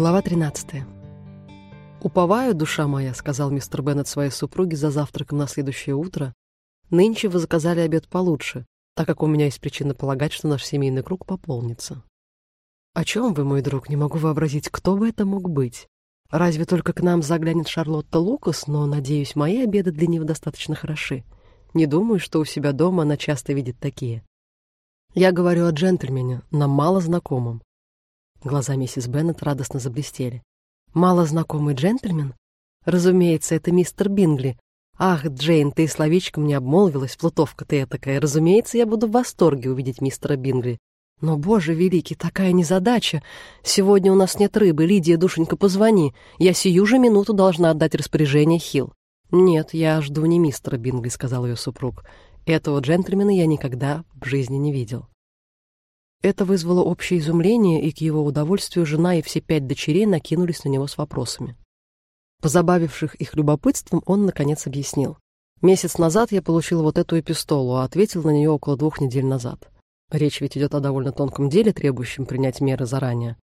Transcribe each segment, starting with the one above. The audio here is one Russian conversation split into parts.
Глава 13. «Уповаю, душа моя», — сказал мистер Беннет своей супруге за завтраком на следующее утро, «нынче вы заказали обед получше, так как у меня есть причина полагать, что наш семейный круг пополнится». «О чем вы, мой друг? Не могу вообразить, кто бы это мог быть. Разве только к нам заглянет Шарлотта Лукас, но, надеюсь, мои обеды для него достаточно хороши. Не думаю, что у себя дома она часто видит такие. Я говорю о джентльмене, нам мало знакомом. Глаза миссис Беннет радостно заблестели. «Мало знакомый джентльмен? Разумеется, это мистер Бингли. Ах, Джейн, ты словечком не обмолвилась, плутовка ты такая. Разумеется, я буду в восторге увидеть мистера Бингли. Но, боже великий, такая незадача. Сегодня у нас нет рыбы. Лидия, душенька, позвони. Я сию же минуту должна отдать распоряжение Хилл. «Нет, я жду не мистера Бингли», — сказал ее супруг. «Этого джентльмена я никогда в жизни не видел». Это вызвало общее изумление, и к его удовольствию жена и все пять дочерей накинулись на него с вопросами. Позабавивших их любопытством, он, наконец, объяснил. «Месяц назад я получил вот эту эпистолу, а ответил на нее около двух недель назад. Речь ведь идет о довольно тонком деле, требующем принять меры заранее.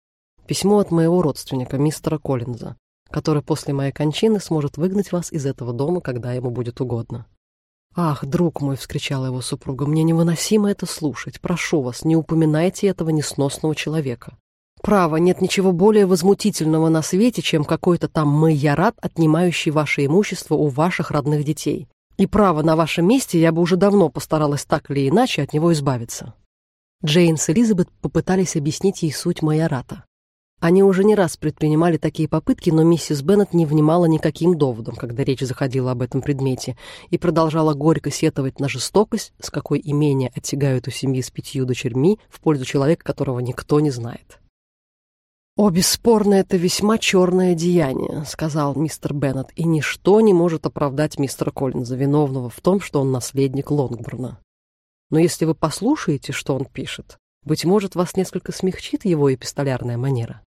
Письмо от моего родственника, мистера Коллинза, который после моей кончины сможет выгнать вас из этого дома, когда ему будет угодно. «Ах, друг мой!» — вскричала его супруга. «Мне невыносимо это слушать. Прошу вас, не упоминайте этого несносного человека. Право, нет ничего более возмутительного на свете, чем какой-то там майорат, отнимающий ваше имущество у ваших родных детей. И право, на вашем месте я бы уже давно постаралась так или иначе от него избавиться». Джейн с Элизабет попытались объяснить ей суть майората. Они уже не раз предпринимали такие попытки, но миссис Беннет не внимала никаким доводам, когда речь заходила об этом предмете, и продолжала горько сетовать на жестокость, с какой имения оттягают у семьи с пятью дочерьми в пользу человека, которого никто не знает. «О, бесспорно, это весьма черное деяние», — сказал мистер Беннет, «и ничто не может оправдать мистера Коллинза, виновного в том, что он наследник Лонгбурна. Но если вы послушаете, что он пишет, быть может, вас несколько смягчит его эпистолярная манера.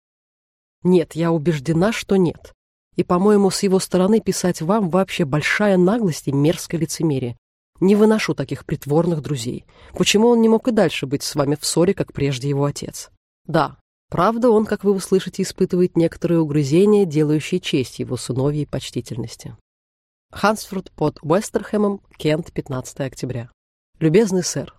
Нет, я убеждена, что нет. И, по-моему, с его стороны писать вам вообще большая наглость и мерзкое лицемерие. Не выношу таких притворных друзей. Почему он не мог и дальше быть с вами в ссоре, как прежде его отец? Да, правда, он, как вы услышите, испытывает некоторые угрызения, делающие честь его сыновьей почтительности. Хансфорд под Уэстерхэмом, Кент, 15 октября. Любезный сэр,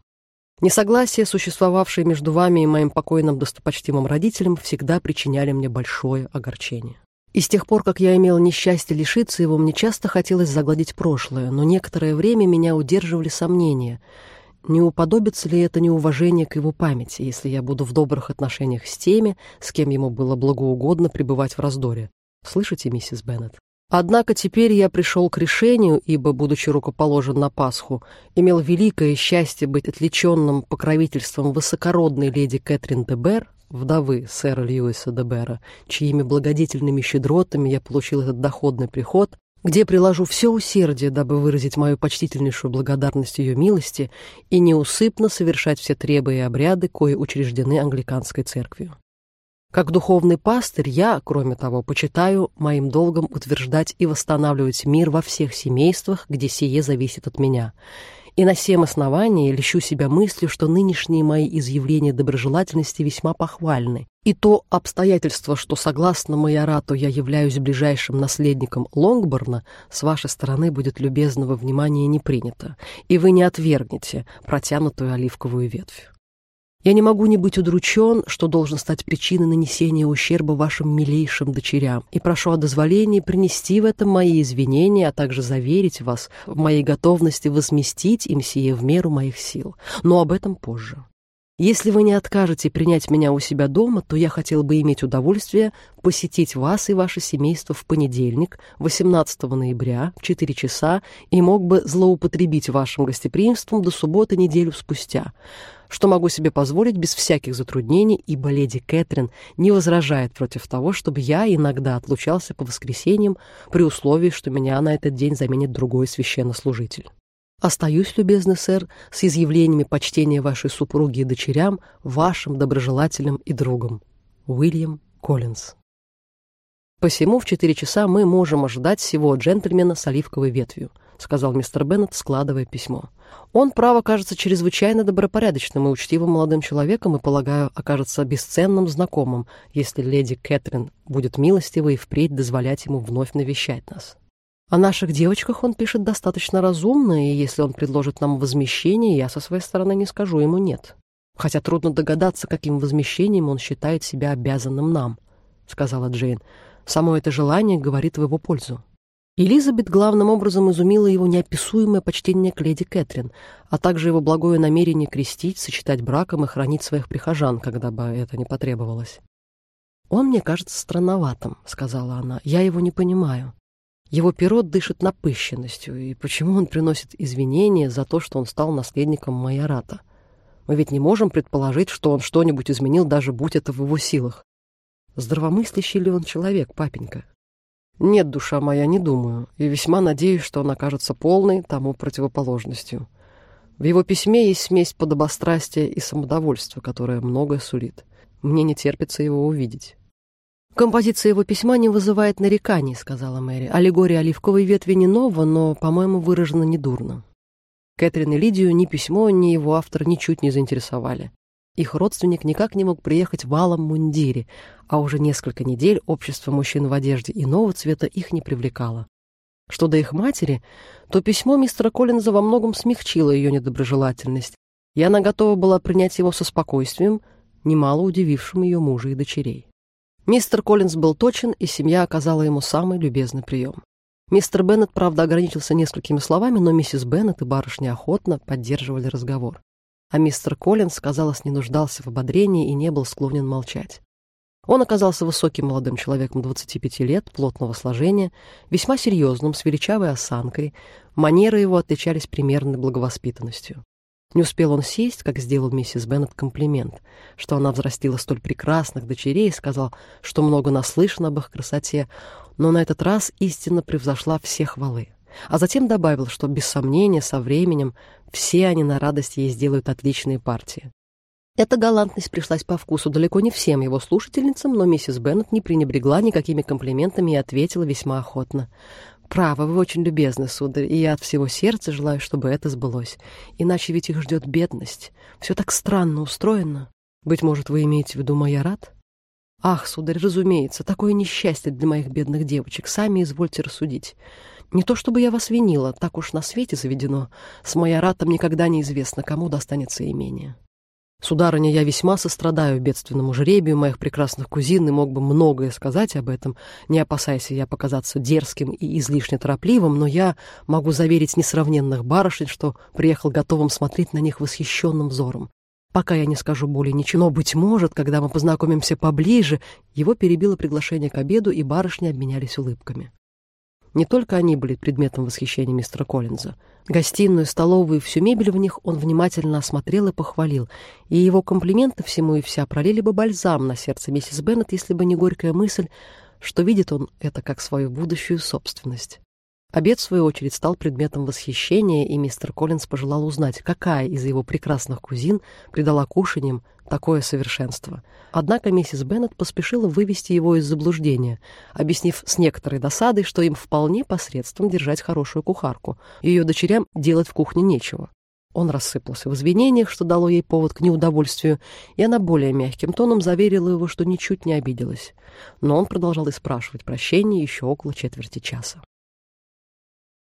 Несогласия, существовавшие между вами и моим покойным достопочтимым родителем, всегда причиняли мне большое огорчение. И с тех пор, как я имел несчастье лишиться его, мне часто хотелось загладить прошлое, но некоторое время меня удерживали сомнения. Не уподобится ли это неуважение к его памяти, если я буду в добрых отношениях с теми, с кем ему было благоугодно пребывать в раздоре? Слышите, миссис Беннет? Однако теперь я пришел к решению, ибо, будучи рукоположен на Пасху, имел великое счастье быть отличенным покровительством высокородной леди Кэтрин де Бер, вдовы сэра Льюиса де Бера, чьими благодетельными щедротами я получил этот доходный приход, где приложу все усердие, дабы выразить мою почтительнейшую благодарность ее милости и неусыпно совершать все требы и обряды, кои учреждены англиканской церковью. Как духовный пастырь я, кроме того, почитаю моим долгом утверждать и восстанавливать мир во всех семействах, где сие зависит от меня. И на всем основании лещу себя мыслью, что нынешние мои изъявления доброжелательности весьма похвальны. И то обстоятельство, что согласно майорату я являюсь ближайшим наследником Лонгборна, с вашей стороны будет любезного внимания не принято, и вы не отвергнете протянутую оливковую ветвь. Я не могу не быть удручен, что должен стать причиной нанесения ущерба вашим милейшим дочерям, и прошу о дозволении принести в этом мои извинения, а также заверить вас в моей готовности возместить им сие в меру моих сил. Но об этом позже. Если вы не откажете принять меня у себя дома, то я хотел бы иметь удовольствие посетить вас и ваше семейство в понедельник, 18 ноября, в 4 часа, и мог бы злоупотребить вашим гостеприимством до субботы неделю спустя что могу себе позволить без всяких затруднений, ибо леди Кэтрин не возражает против того, чтобы я иногда отлучался по воскресеньям при условии, что меня на этот день заменит другой священнослужитель. Остаюсь, любезный сэр, с изъявлениями почтения вашей супруги и дочерям, вашим доброжелателем и другом. Уильям Коллинз. Посему в четыре часа мы можем ожидать всего джентльмена с оливковой ветвью. Сказал мистер Беннет, складывая письмо. Он, право, кажется чрезвычайно добропорядочным и учтивым молодым человеком и, полагаю, окажется бесценным знакомым, если леди Кэтрин будет милостива и впредь дозволять ему вновь навещать нас. О наших девочках он пишет достаточно разумно, и если он предложит нам возмещение, я со своей стороны не скажу ему «нет». Хотя трудно догадаться, каким возмещением он считает себя обязанным нам, — сказала Джейн. Само это желание говорит в его пользу. Элизабет главным образом изумила его неописуемое почтение к леди Кэтрин, а также его благое намерение крестить, сочетать браком и хранить своих прихожан, когда бы это не потребовалось. «Он мне кажется странноватым», — сказала она. «Я его не понимаю. Его перо дышит напыщенностью, и почему он приносит извинения за то, что он стал наследником майората? Мы ведь не можем предположить, что он что-нибудь изменил, даже будь это в его силах. Здравомыслящий ли он человек, папенька? Нет, душа моя, не думаю, и весьма надеюсь, что он окажется полной тому противоположностью. В его письме есть смесь подобострастия и самодовольства, которая многое сулит. Мне не терпится его увидеть. «Композиция его письма не вызывает нареканий», — сказала Мэри. «Аллегория оливковой ветви не нова, но, по-моему, выражена недурно». Кэтрин и Лидию ни письмо, ни его автор ничуть не заинтересовали. Их родственник никак не мог приехать в алом мундире, а уже несколько недель общество мужчин в одежде иного цвета их не привлекало. Что до их матери, то письмо мистера Коллинза во многом смягчило ее недоброжелательность, и она готова была принять его со спокойствием, немало удивившим ее мужа и дочерей. Мистер Коллинз был точен, и семья оказала ему самый любезный прием. Мистер Беннет, правда, ограничился несколькими словами, но миссис Беннет и барышня охотно поддерживали разговор а мистер Коллинз, казалось, не нуждался в ободрении и не был склонен молчать. Он оказался высоким молодым человеком 25 лет, плотного сложения, весьма серьезным, с величавой осанкой, манеры его отличались примерной благовоспитанностью. Не успел он сесть, как сделал миссис Беннет комплимент, что она взрастила столь прекрасных дочерей и сказал, что много наслышан об их красоте, но на этот раз истинно превзошла все хвалы. А затем добавил, что без сомнения со временем все они на радость ей сделают отличные партии. Эта галантность пришлась по вкусу далеко не всем его слушательницам, но миссис Беннет не пренебрегла никакими комплиментами и ответила весьма охотно. «Право, вы очень любезны, сударь, и я от всего сердца желаю, чтобы это сбылось. Иначе ведь их ждет бедность. Все так странно устроено. Быть может, вы имеете в виду Майорат?» «Ах, сударь, разумеется, такое несчастье для моих бедных девочек. Сами извольте рассудить. Не то чтобы я вас винила, так уж на свете заведено. С майоратом никогда неизвестно, кому достанется имение. Сударыня, я весьма сострадаю бедственному жребию моих прекрасных кузин и мог бы многое сказать об этом, не опасаясь я показаться дерзким и излишне торопливым, но я могу заверить несравненных барышень, что приехал готовым смотреть на них восхищенным взором. Пока я не скажу более ничего, но, быть может, когда мы познакомимся поближе, его перебило приглашение к обеду, и барышни обменялись улыбками. Не только они были предметом восхищения мистера Коллинза. Гостиную, столовую и всю мебель в них он внимательно осмотрел и похвалил, и его комплименты всему и вся пролили бы бальзам на сердце миссис Беннет, если бы не горькая мысль, что видит он это как свою будущую собственность. Обед, в свою очередь, стал предметом восхищения, и мистер Коллинз пожелал узнать, какая из его прекрасных кузин придала кушаньям такое совершенство. Однако миссис Беннет поспешила вывести его из заблуждения, объяснив с некоторой досадой, что им вполне посредством держать хорошую кухарку, ее дочерям делать в кухне нечего. Он рассыпался в извинениях, что дало ей повод к неудовольствию, и она более мягким тоном заверила его, что ничуть не обиделась. Но он продолжал и спрашивать прощения еще около четверти часа.